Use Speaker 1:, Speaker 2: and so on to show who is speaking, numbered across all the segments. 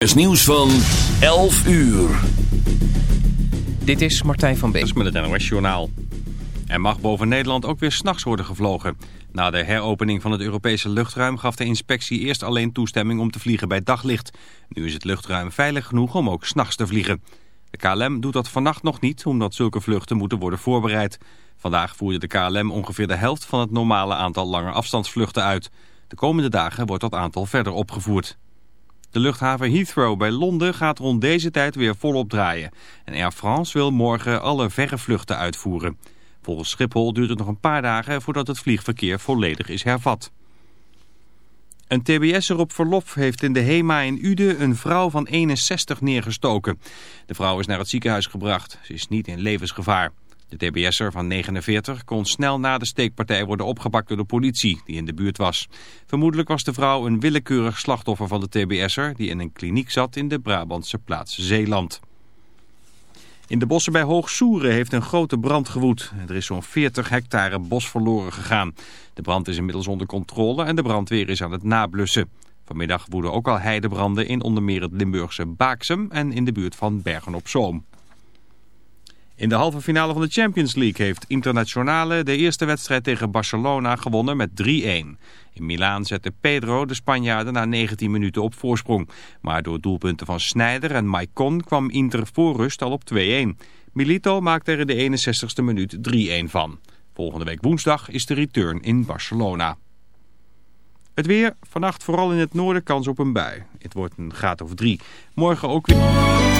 Speaker 1: is nieuws van 11 uur.
Speaker 2: Dit is Martijn van
Speaker 3: Beek. met het NOS Journaal. Er mag boven Nederland ook weer s'nachts worden gevlogen. Na de heropening van het Europese luchtruim gaf de inspectie eerst alleen toestemming om te vliegen bij daglicht. Nu is het luchtruim veilig genoeg om ook s'nachts te vliegen. De KLM doet dat vannacht nog niet, omdat zulke vluchten moeten worden voorbereid. Vandaag voerde de KLM ongeveer de helft van het normale aantal lange afstandsvluchten uit. De komende dagen wordt dat aantal verder opgevoerd. De luchthaven Heathrow bij Londen gaat rond deze tijd weer volop draaien. En Air France wil morgen alle verre vluchten uitvoeren. Volgens Schiphol duurt het nog een paar dagen voordat het vliegverkeer volledig is hervat. Een tbs'er op verlof heeft in de HEMA in Uden een vrouw van 61 neergestoken. De vrouw is naar het ziekenhuis gebracht. Ze is niet in levensgevaar. De TBS'er van 49 kon snel na de steekpartij worden opgepakt door de politie die in de buurt was. Vermoedelijk was de vrouw een willekeurig slachtoffer van de TBS'er die in een kliniek zat in de Brabantse plaats Zeeland. In de bossen bij Hoogsoeren heeft een grote brand gewoed. Er is zo'n 40 hectare bos verloren gegaan. De brand is inmiddels onder controle en de brandweer is aan het nablussen. Vanmiddag woeden ook al heidebranden in onder meer het Limburgse Baaksem en in de buurt van Bergen op Zoom. In de halve finale van de Champions League heeft Internationale de eerste wedstrijd tegen Barcelona gewonnen met 3-1. In Milaan zette Pedro de Spanjaarden na 19 minuten op voorsprong. Maar door doelpunten van Sneijder en Maicon kwam Inter voor rust al op 2-1. Milito maakte er in de 61ste minuut 3-1 van. Volgende week woensdag is de return in Barcelona. Het weer, vannacht vooral in het noorden kans op een bui. Het wordt een graad of 3. Morgen ook weer...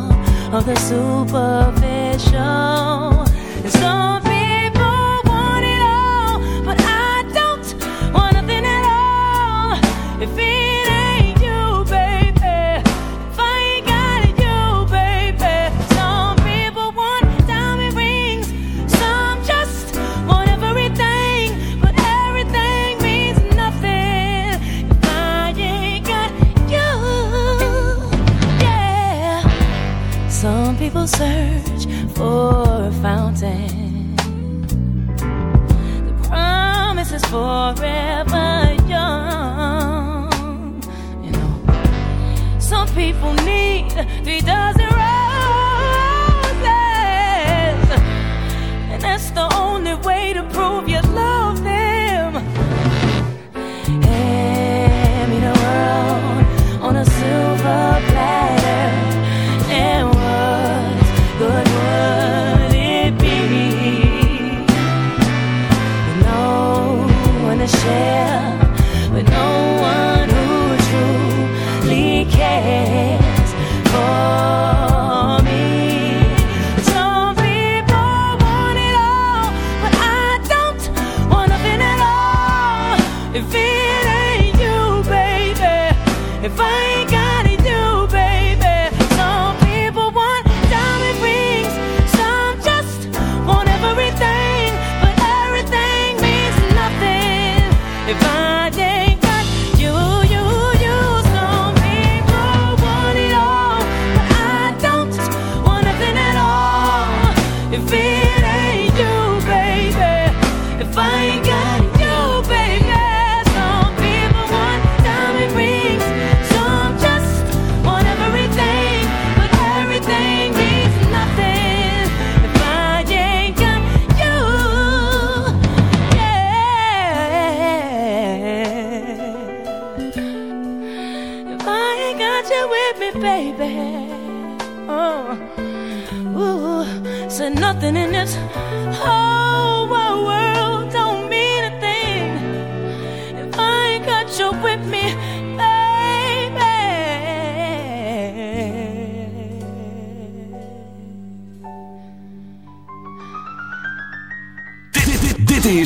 Speaker 4: of the superficial.
Speaker 5: search for to feel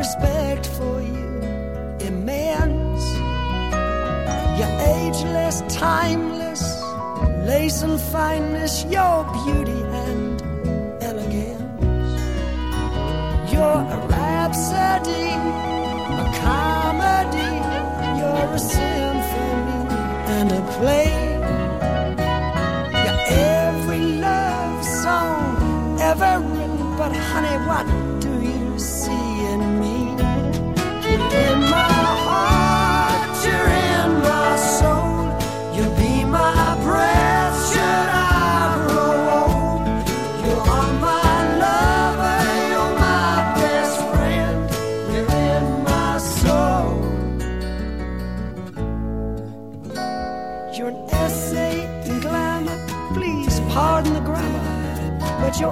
Speaker 6: respect for you immense. You're ageless, timeless, lace and fineness, your beauty and elegance. You're a rhapsody, a comedy, you're a symphony and a play. You're every love song ever written, but honey, what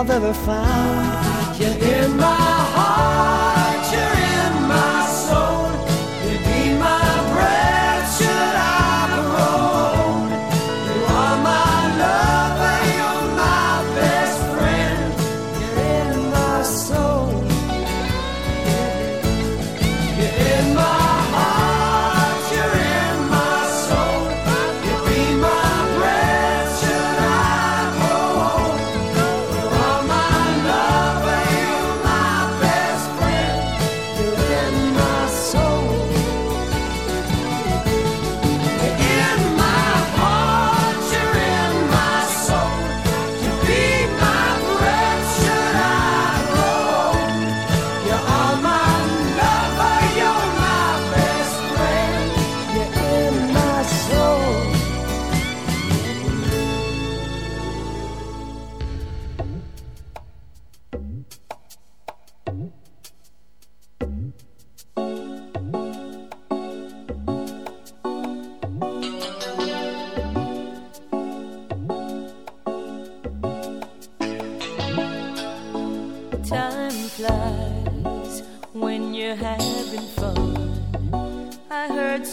Speaker 6: I've ever found. You're in my heart, you're in my soul.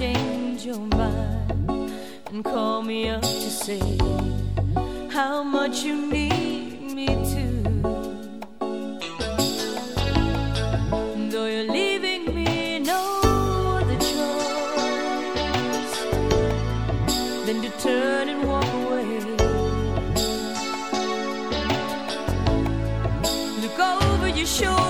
Speaker 5: change your mind and call me up to say how much you need me to. Though you're leaving me no other choice than to turn and walk away. Look over your shoulder.